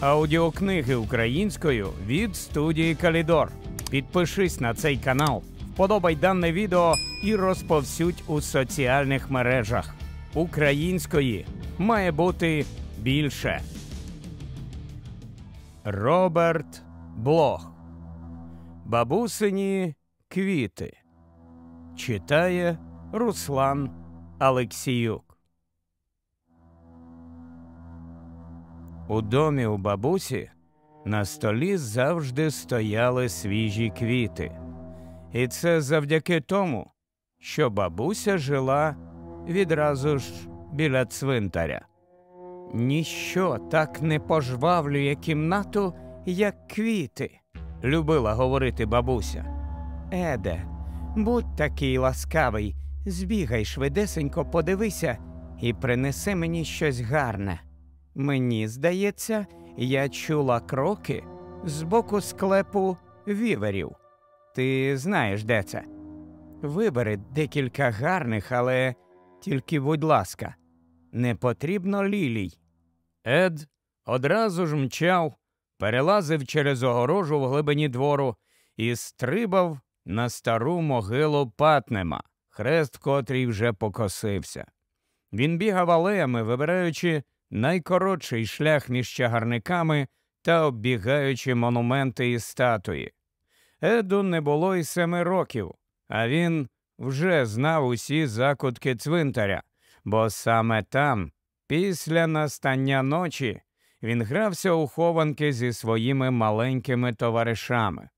аудіокниги українською від студії Калідор. Підпишись на цей канал, вподобай дане відео і розповсюдь у соціальних мережах. Української має бути більше. Роберт Блох. Бабусині квіти. Читає Руслан Алексіюк. У домі у бабусі на столі завжди стояли свіжі квіти. І це завдяки тому, що бабуся жила відразу ж біля цвинтаря. Ніщо так не пожвавлює кімнату, як квіти, любила говорити бабуся. Еде, будь такий ласкавий, збігай швидесенько, подивися і принеси мені щось гарне. Мені здається, я чула кроки з боку склепу віверів. Ти знаєш, де це? Вибери декілька гарних, але тільки, будь ласка, не потрібно лілій. Ед одразу ж мчав, перелазив через огорожу в глибині двору і стрибав на стару могилу Патнема, хрест котрий вже покосився. Він бігав алеями, вибираючи найкоротший шлях між чагарниками та оббігаючи монументи і статуї. Еду не було й семи років, а він вже знав усі закутки цвинтаря, бо саме там, після настання ночі, він грався у хованки зі своїми маленькими товаришами.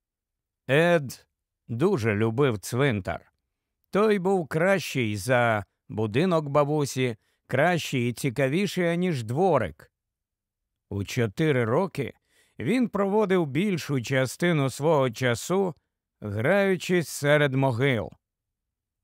Ед дуже любив цвинтар. Той був кращий за будинок бабусі, кращий і цікавіший, аніж дворик. У чотири роки він проводив більшу частину свого часу, граючись серед могил.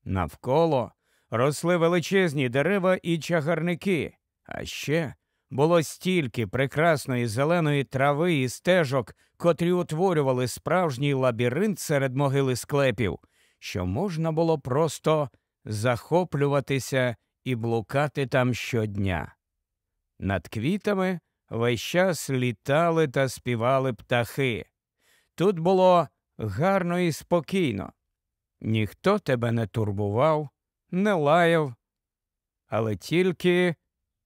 Навколо росли величезні дерева і чагарники, а ще було стільки прекрасної зеленої трави і стежок, котрі утворювали справжній лабіринт серед могили склепів, що можна було просто захоплюватися і блукати там щодня. Над квітами весь час літали та співали птахи. Тут було гарно і спокійно. Ніхто тебе не турбував, не лаяв, але тільки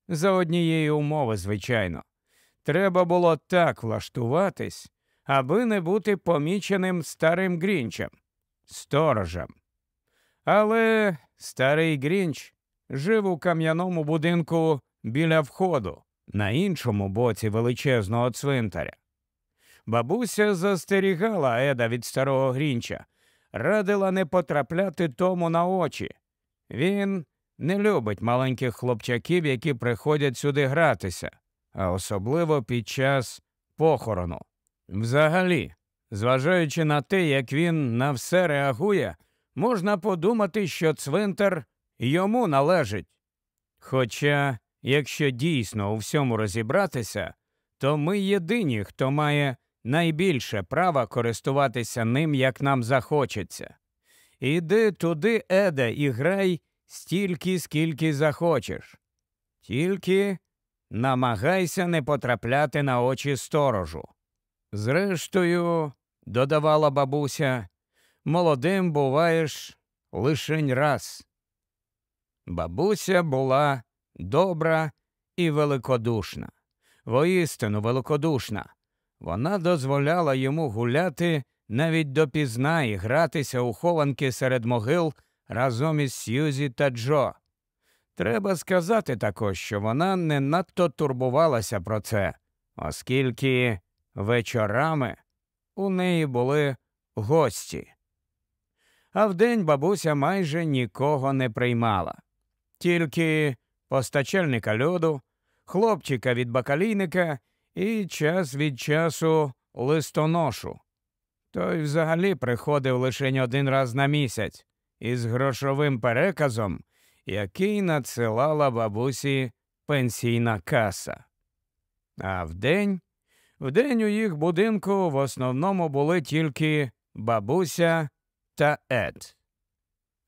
за однієї умови, звичайно. Треба було так влаштуватись, аби не бути поміченим старим Грінчем, сторожем. Але старий Грінч жив у кам'яному будинку біля входу, на іншому боці величезного цвинтаря. Бабуся застерігала Еда від старого Грінча, радила не потрапляти тому на очі. Він не любить маленьких хлопчаків, які приходять сюди гратися, а особливо під час похорону. Взагалі, зважаючи на те, як він на все реагує, можна подумати, що цвинтар йому належить. Хоча, якщо дійсно у всьому розібратися, то ми єдині, хто має найбільше права користуватися ним, як нам захочеться. Іди туди, Еде, і грай стільки, скільки захочеш. Тільки намагайся не потрапляти на очі сторожу. Зрештою, додавала бабуся, молодим буваєш лишень раз. Бабуся була добра і великодушна, воістину великодушна. Вона дозволяла йому гуляти навіть допізна і гратися у хованки серед могил разом із Сьюзі та Джо. Треба сказати також, що вона не надто турбувалася про це, оскільки вечорами у неї були гості. А вдень бабуся майже нікого не приймала, тільки постачальника льоду, хлопчика від бакалійника і час від часу листоношу. Той взагалі приходив лише один раз на місяць із грошовим переказом, який надсилала бабусі пенсійна каса. А вдень, вдень у їх будинку в основному були тільки бабуся та Ед.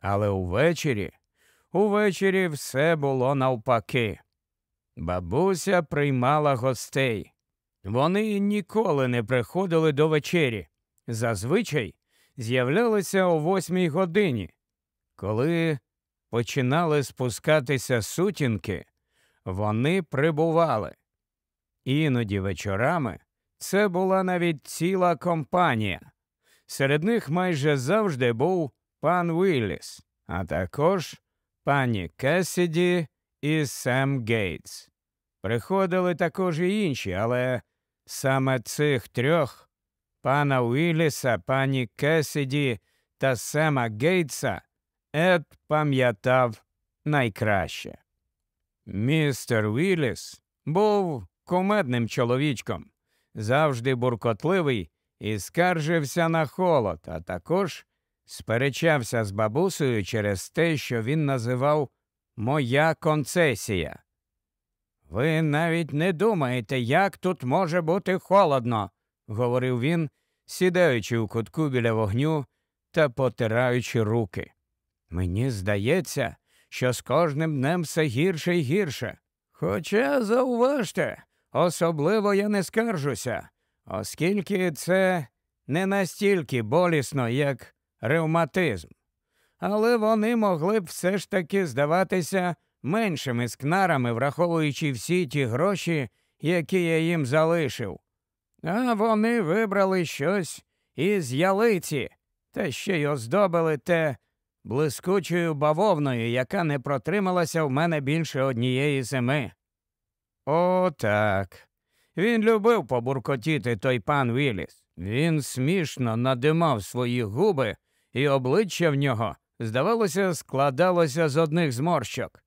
Але увечері, увечері все було навпаки. Бабуся приймала гостей. Вони ніколи не приходили до вечері. Зазвичай з'являлися о восьмій годині. Коли починали спускатися сутінки, вони прибували. Іноді вечорами це була навіть ціла компанія. Серед них майже завжди був пан Вілліс, а також пані Кесіді і Сем Гейтс. Приходили також і інші, але саме цих трьох пана Уілліса, пані Кесіді та Сема Гейтса Ед пам'ятав найкраще. Містер Вілліс був кумедним чоловічком, завжди буркотливий і скаржився на холод, а також сперечався з бабусею через те, що він називав Моя концесія. Ви навіть не думаєте, як тут може бути холодно, говорив він, сідаючи у кутку біля вогню та потираючи руки. Мені здається, що з кожним днем все гірше і гірше. Хоча, зауважте, особливо я не скаржуся, оскільки це не настільки болісно, як ревматизм. Але вони могли б все ж таки здаватися меншими скнарами, враховуючи всі ті гроші, які я їм залишив. А вони вибрали щось із ялиці, та ще й оздобили те блискучою бавовною, яка не протрималася в мене більше однієї зими. О, так. Він любив побуркотіти той пан Віліс. Він смішно надимав свої губи, і обличчя в нього, здавалося, складалося з одних зморщок.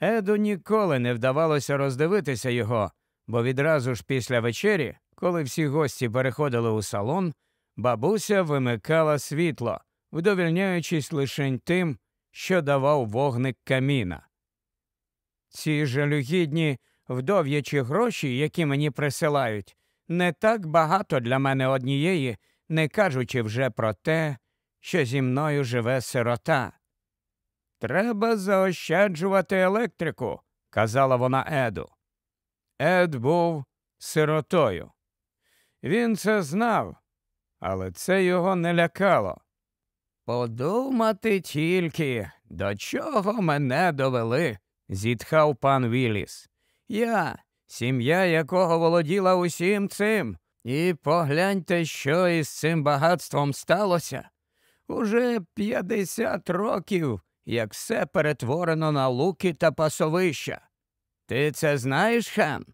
Еду ніколи не вдавалося роздивитися його, бо відразу ж після вечері, коли всі гості переходили у салон, бабуся вимикала світло, вдовільняючись лише тим, що давав вогник каміна. Ці жалюгідні вдов'ячі гроші, які мені присилають, не так багато для мене однієї, не кажучи вже про те, що зі мною живе сирота. Треба заощаджувати електрику, казала вона Еду. Ед був сиротою. Він це знав, але це його не лякало. Подумати тільки, до чого мене довели, зітхав пан Віліс. Я, сім'я якого володіла усім цим, і погляньте, що із цим багатством сталося. Уже п'ятдесят років, як все перетворено на луки та пасовища. Ти це знаєш, Хен?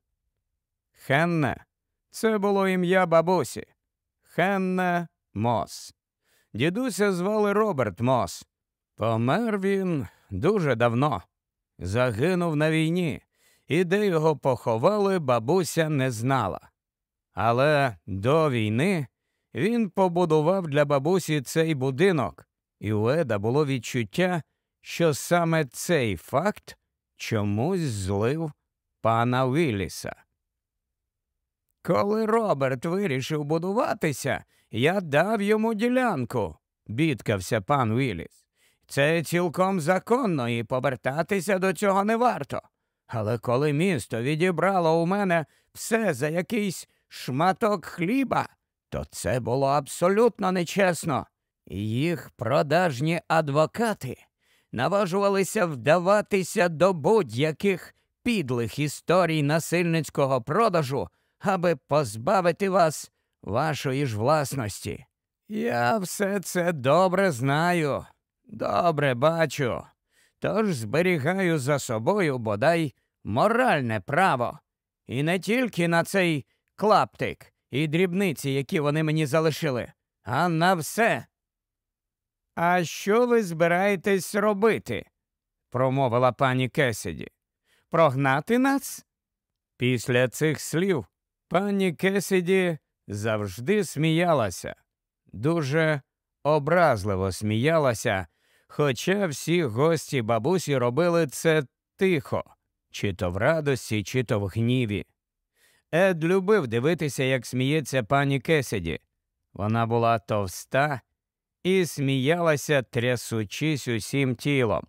Хенне, це було ім'я бабусі. Хенне Мос. Дідуся звали Роберт Мос. Помер він дуже давно. Загинув на війні, і де його поховали, бабуся не знала. Але до війни він побудував для бабусі цей будинок, і у Еда було відчуття, що саме цей факт чомусь злив пана Вілліса. Коли Роберт вирішив будуватися, я дав йому ділянку, бідкався пан Вілліс. Це цілком законно і повертатися до цього не варто. Але коли місто відібрало у мене все за якийсь шматок хліба, то це було абсолютно нечесно. Їх продажні адвокати наважувалися вдаватися до будь-яких підлих історій насильницького продажу, аби позбавити вас вашої ж власності. Я все це добре знаю, добре бачу, тож зберігаю за собою бодай моральне право, і не тільки на цей клаптик і дрібниці, які вони мені залишили, а на все. А що ви збираєтесь робити? промовила пані Кесіді. Прогнати нас? Після цих слів пані Кесіді завжди сміялася, дуже образливо сміялася, хоча всі гості бабусі робили це тихо, чи то в радості, чи то в гніві. Ед любив дивитися, як сміється пані Кесіді. Вона була товста і сміялася, трясучись усім тілом.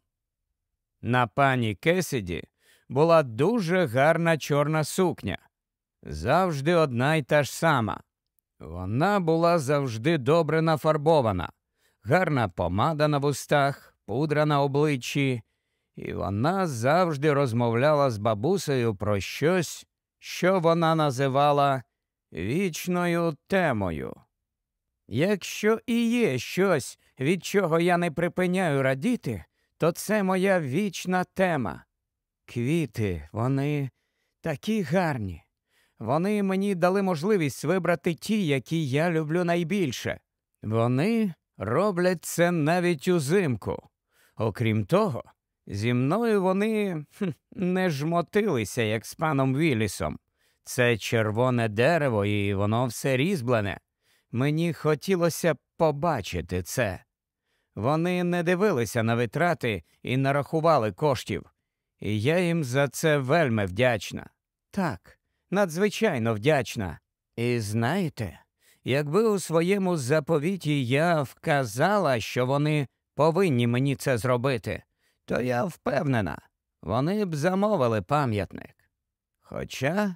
На пані Кесіді була дуже гарна чорна сукня. завжди одна й та ж сама. Вона була завжди добре нафарбована, гарна помада на вустах, пудра на обличчі, і вона завжди розмовляла з бабусею про щось, що вона називала вічною темою. Якщо і є щось, від чого я не припиняю радіти, то це моя вічна тема. Квіти, вони такі гарні. Вони мені дали можливість вибрати ті, які я люблю найбільше. Вони роблять це навіть узимку. Окрім того, зі мною вони не жмотилися, як з паном Вілісом. Це червоне дерево, і воно все різьблене. Мені хотілося побачити це. Вони не дивилися на витрати і нарахували коштів, і я їм за це вельми вдячна. Так, надзвичайно вдячна. І знаєте, якби у своєму заповіті я вказала, що вони повинні мені це зробити, то я впевнена, вони б замовили пам'ятник. Хоча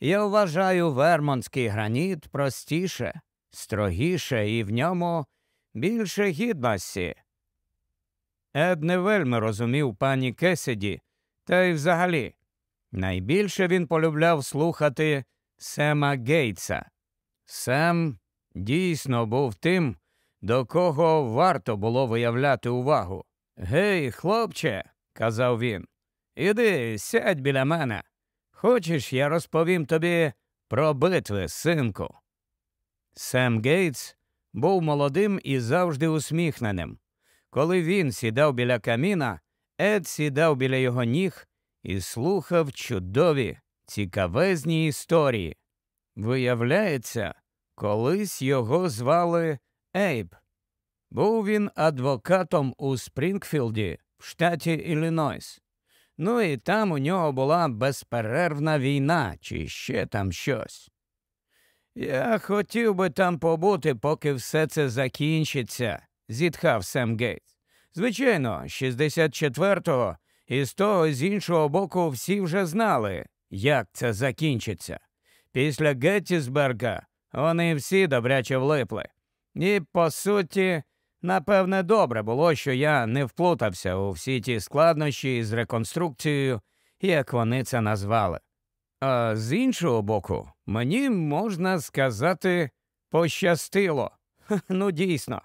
я вважаю вермонтський граніт простіше, строгіше і в ньому більше гідності. Ед не вельми розумів пані Кесіді, та й взагалі. Найбільше він полюбляв слухати Сема Гейтса. Сем дійсно був тим, до кого варто було виявляти увагу. Гей, хлопче, казав він, іди сядь біля мене. Хочеш, я розповім тобі про битви, синку. Сем Гейтс був молодим і завжди усміхненим. Коли він сідав біля каміна, Ед сідав біля його ніг і слухав чудові, цікавезні історії. Виявляється, колись його звали Ейб. Був він адвокатом у Спрінгфілді в штаті Іллінойс. Ну і там у нього була безперервна війна, чи ще там щось. Я хотів би там побути, поки все це закінчиться, зітхав Сем Гейтс. Звичайно, 64-го і з того з іншого боку всі вже знали, як це закінчиться. Після Геттісберга вони всі добряче влипли. І, по суті, напевне, добре було, що я не вплутався у всі ті складнощі з реконструкцією, як вони це назвали. А з іншого боку, мені можна сказати, пощастило. ну, дійсно,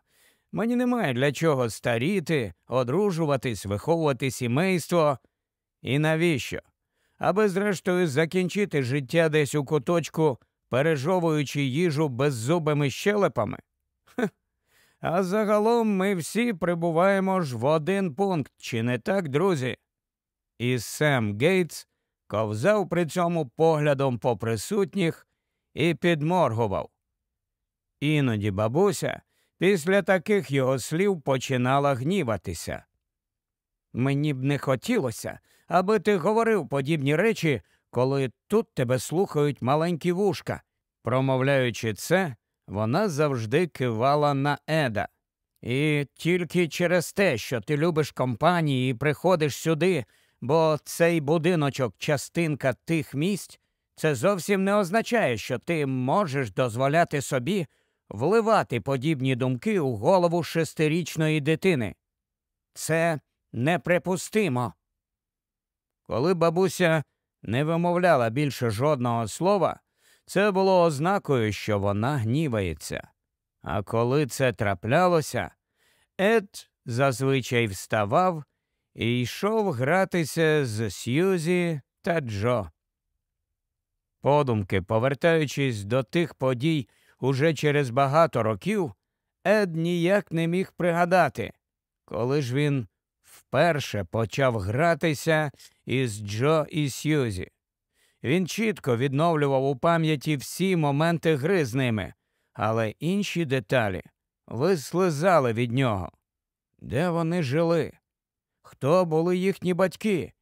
мені немає для чого старіти, одружуватись, виховувати сімейство. І навіщо? Аби, зрештою, закінчити життя десь у куточку, пережовуючи їжу беззубими щелепами. А загалом ми всі прибуваємо ж в один пункт, чи не так, друзі? І Сем Гейтс ковзав при цьому поглядом по присутніх і підморгував. Іноді бабуся після таких його слів починала гніватися. Мені б не хотілося, аби ти говорив подібні речі, коли тут тебе слухають маленькі вушка. Промовляючи це, вона завжди кивала на Еда. І тільки через те, що ти любиш компанії і приходиш сюди, бо цей будиночок частинка тих місць, це зовсім не означає, що ти можеш дозволяти собі вливати подібні думки у голову шестирічної дитини. Це неприпустимо. Коли бабуся не вимовляла більше жодного слова, це було ознакою, що вона гнівається. А коли це траплялося, Ед зазвичай вставав і йшов гратися з Сьюзі та Джо. Подумки, повертаючись до тих подій уже через багато років, Ед ніяк не міг пригадати, коли ж він вперше почав гратися із Джо і Сьюзі. Він чітко відновлював у пам'яті всі моменти гри з ними, але інші деталі вислизали від нього. Де вони жили? Хто були їхні батьки?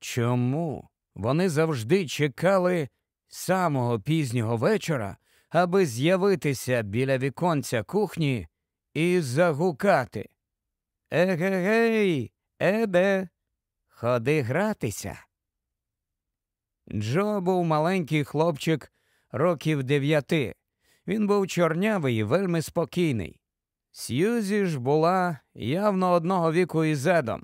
Чому вони завжди чекали самого пізнього вечора, аби з'явитися біля віконця кухні і загукати? Егегей, еде, ходи гратися. Джо був маленький хлопчик років дев'яти. Він був чорнявий і вельми спокійний. Сьюзі ж була явно одного віку із Едом.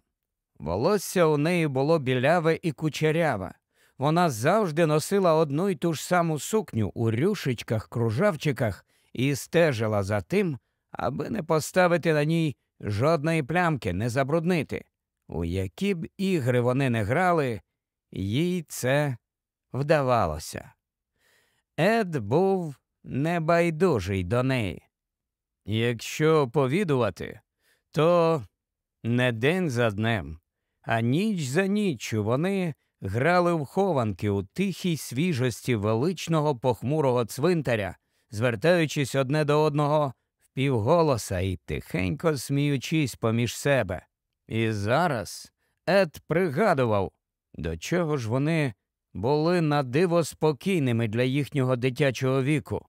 Волосся у неї було біляве і кучеряве. Вона завжди носила одну й ту ж саму сукню у рюшечках, кружавчиках і стежила за тим, аби не поставити на ній жодної плямки, не забруднити. У які б ігри вони не грали, їй це вдавалося. Ед був небайдужий до неї. Якщо повідувати, то не день за днем, а ніч за ніччю вони грали в хованки у тихій свіжості величного похмурого цвинтаря, звертаючись одне до одного впівголоса і тихенько сміючись поміж себе. І зараз Ед пригадував, до чого ж вони були надиво спокійними для їхнього дитячого віку,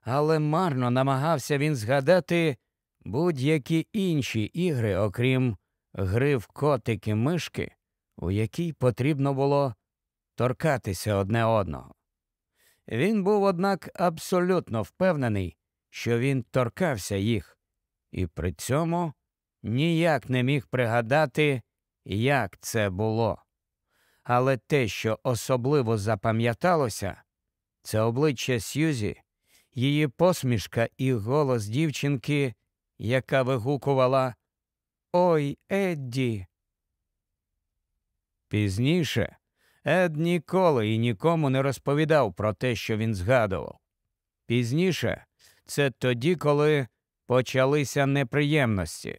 але марно намагався він згадати будь-які інші ігри, окрім гри в котики мишки, у якій потрібно було торкатися одне одного. Він був, однак, абсолютно впевнений, що він торкався їх, і при цьому ніяк не міг пригадати, як це було. Але те, що особливо запам'яталося, це обличчя Сьюзі, її посмішка і голос дівчинки, яка вигукувала Ой, Едді. Пізніше Ед ніколи і нікому не розповідав про те, що він згадував. Пізніше це тоді, коли почалися неприємності.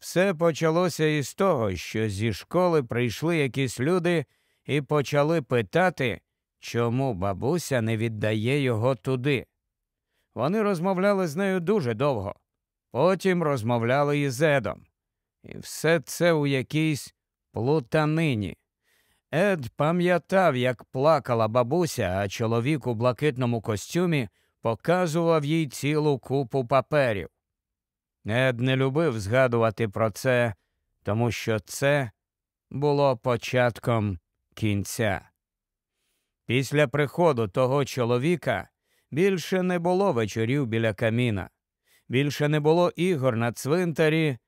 Все почалося із того, що зі школи прийшли якісь люди і почали питати, чому бабуся не віддає його туди. Вони розмовляли з нею дуже довго, потім розмовляли із Едом. І все це у якійсь плутанині. Ед пам'ятав, як плакала бабуся, а чоловік у блакитному костюмі показував їй цілу купу паперів. Ед не любив згадувати про це, тому що це було початком кінця. Після приходу того чоловіка більше не було вечорів біля каміна, більше не було ігор на цвинтарі,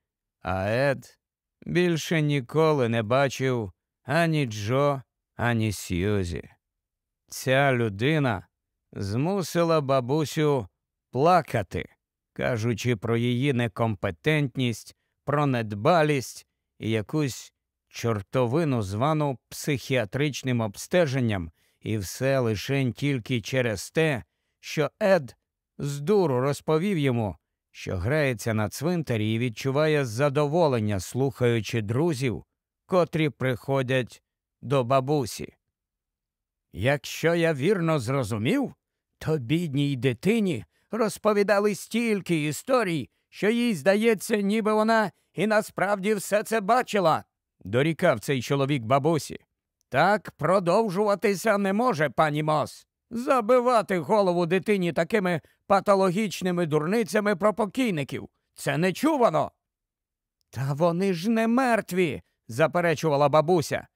а Ед більше ніколи не бачив ані Джо, ані Сьюзі. Ця людина змусила бабусю плакати, кажучи про її некомпетентність, про недбалість і якусь чортовину, звану психіатричним обстеженням, і все лишень тільки через те, що Ед з дуру розповів йому, що грається на цвинтарі і відчуває задоволення, слухаючи друзів, котрі приходять до бабусі. Якщо я вірно зрозумів, то бідній дитині розповідали стільки історій, що їй здається, ніби вона і насправді все це бачила, дорікав цей чоловік бабусі. Так продовжуватися не може, пані Мос. Забивати голову дитині такими патологічними дурницями про покійників. Це не чувано. Та вони ж не мертві, заперечувала бабуся.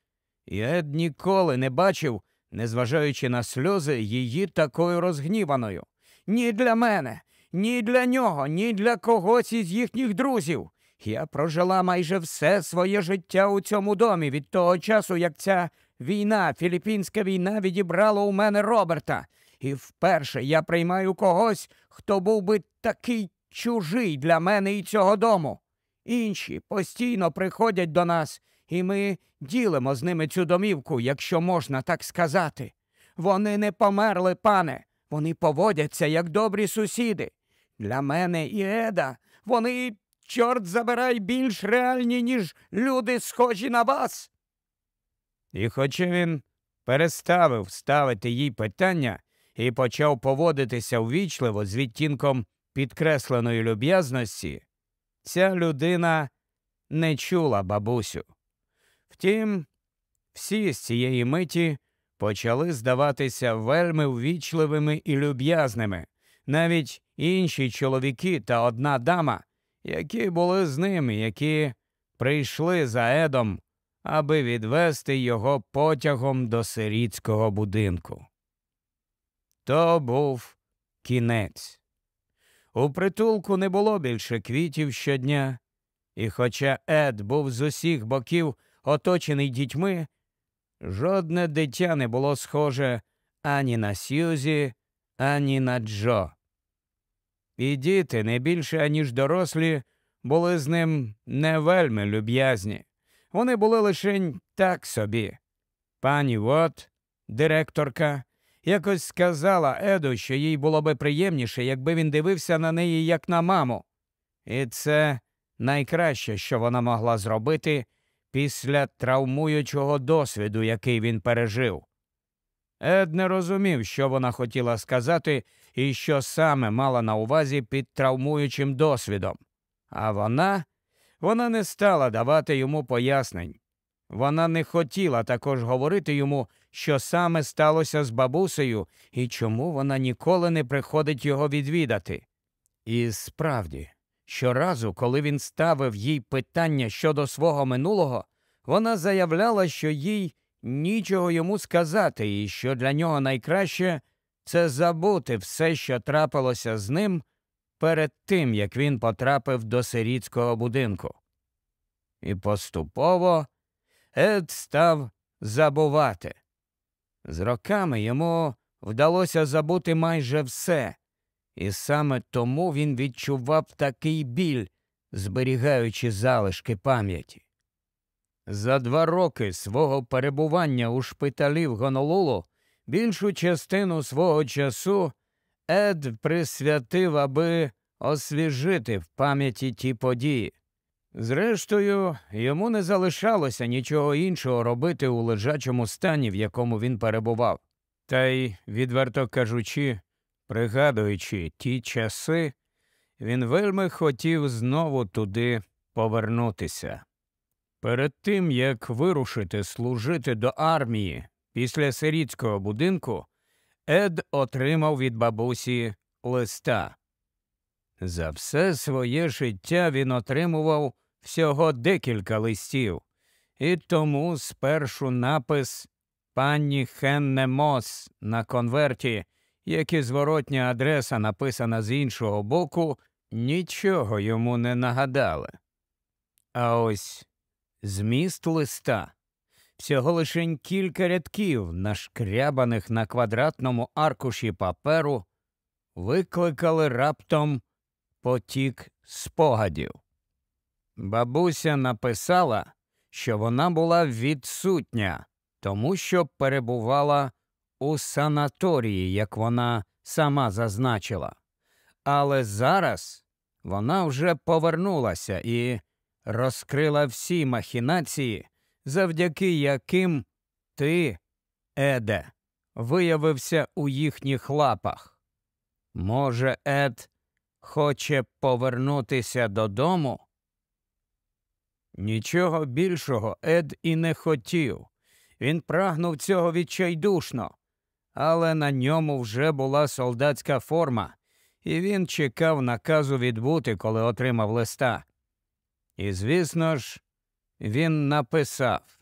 Ед ніколи не бачив, незважаючи на сльози, її такою розгніваною. Ні для мене, ні для нього, ні для когось із їхніх друзів. Я прожила майже все своє життя у цьому домі від того часу, як ця війна, філіппінська війна відібрала у мене Роберта. І вперше я приймаю когось, хто був би такий чужий для мене і цього дому. Інші постійно приходять до нас, і ми ділимо з ними цю домівку, якщо можна так сказати. Вони не померли, пане, вони поводяться як добрі сусіди. Для мене і Еда вони, чорт забирай, більш реальні, ніж люди, схожі на вас. І хоча він переставив ставити їй питання і почав поводитися ввічливо з відтінком підкресленої люб'язності, ця людина не чула бабусю. Втім, всі з цієї миті почали здаватися вельми ввічливими і люб'язними, навіть інші чоловіки та одна дама, які були з ними, які прийшли за Едом, аби відвести його потягом до сирітського будинку. то був кінець. У притулку не було більше квітів щодня, і хоча Ед був з усіх боків оточений дітьми, жодне дитя не було схоже ані на Сьюзі, ані на Джо. І діти, не більше аніж дорослі, були з ним не вельми люб'язні. Вони були лише так собі. Пані Вот, директорка, якось сказала Еду, що їй було би приємніше, якби він дивився на неї як на маму. І це найкраще, що вона могла зробити після травмуючого досвіду, який він пережив. Ед не розумів, що вона хотіла сказати і що саме мала на увазі під травмуючим досвідом. А вона вона не стала давати йому пояснень. Вона не хотіла також говорити йому, що саме сталося з бабусею і чому вона ніколи не приходить його відвідати. І справді, щоразу, коли він ставив їй питання щодо свого минулого, вона заявляла, що їй нічого йому сказати, і що для нього найкраще це забути все, що трапилося з ним перед тим, як він потрапив до сирітського будинку. І поступово Ед став забувати. З роками йому вдалося забути майже все, і саме тому він відчував такий біль, зберігаючи залишки пам'яті. За два роки свого перебування у шпиталі в Гонолулу більшу частину свого часу Ед присвятив, аби освіжити в пам'яті ті події. Зрештою, йому не залишалося нічого іншого робити у лежачому стані, в якому він перебував. Та й, відверто кажучи, пригадуючи ті часи, він вельми хотів знову туди повернутися. Перед тим, як вирушити служити до армії після сирітського будинку, Ед отримав від бабусі листа. За все своє життя він отримував всього декілька листів, і тому спершу напис пані Хенне Мос на конверті, як і зворотня адреса написана з іншого боку, нічого йому не нагадали. А ось зміст листа всього лише кілька рядків, нашкрябаних на квадратному аркуші паперу, викликали раптом потік спогадів. Бабуся написала, що вона була відсутня, тому що перебувала у санаторії, як вона сама зазначила. Але зараз вона вже повернулася і розкрила всі махінації, завдяки яким ти, Еде, виявився у їхніх лапах. Може, Ед хоче повернутися додому? Нічого більшого Ед і не хотів. Він прагнув цього відчайдушно, але на ньому вже була солдатська форма, і він чекав наказу відбути, коли отримав листа. І, звісно ж, він написав.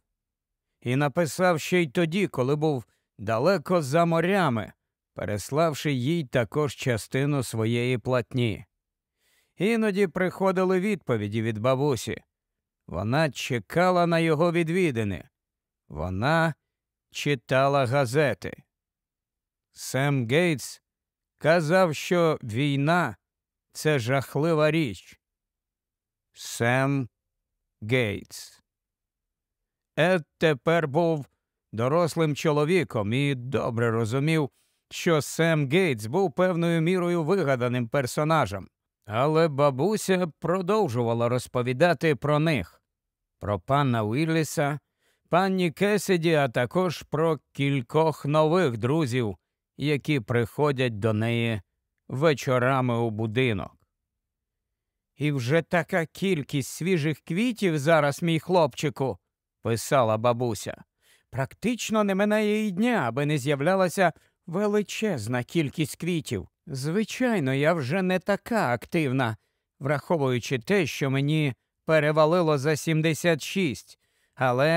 І написав ще й тоді, коли був далеко за морями, переславши їй також частину своєї платні. Іноді приходили відповіді від бабусі. Вона чекала на його відвідини. Вона читала газети. Сем Гейтс казав, що війна це жахлива річ. Сем Гейтс. Ед тепер був дорослим чоловіком і добре розумів, що Сем Гейтс був певною мірою вигаданим персонажем. Але бабуся продовжувала розповідати про них, про пана Уілліса, пані Кесіді, а також про кількох нових друзів, які приходять до неї вечорами у будинок. І вже така кількість свіжих квітів зараз, мій хлопчику, писала бабуся. Практично не минає і дня, аби не з'являлася величезна кількість квітів. Звичайно, я вже не така активна, враховуючи те, що мені перевалило за 76, але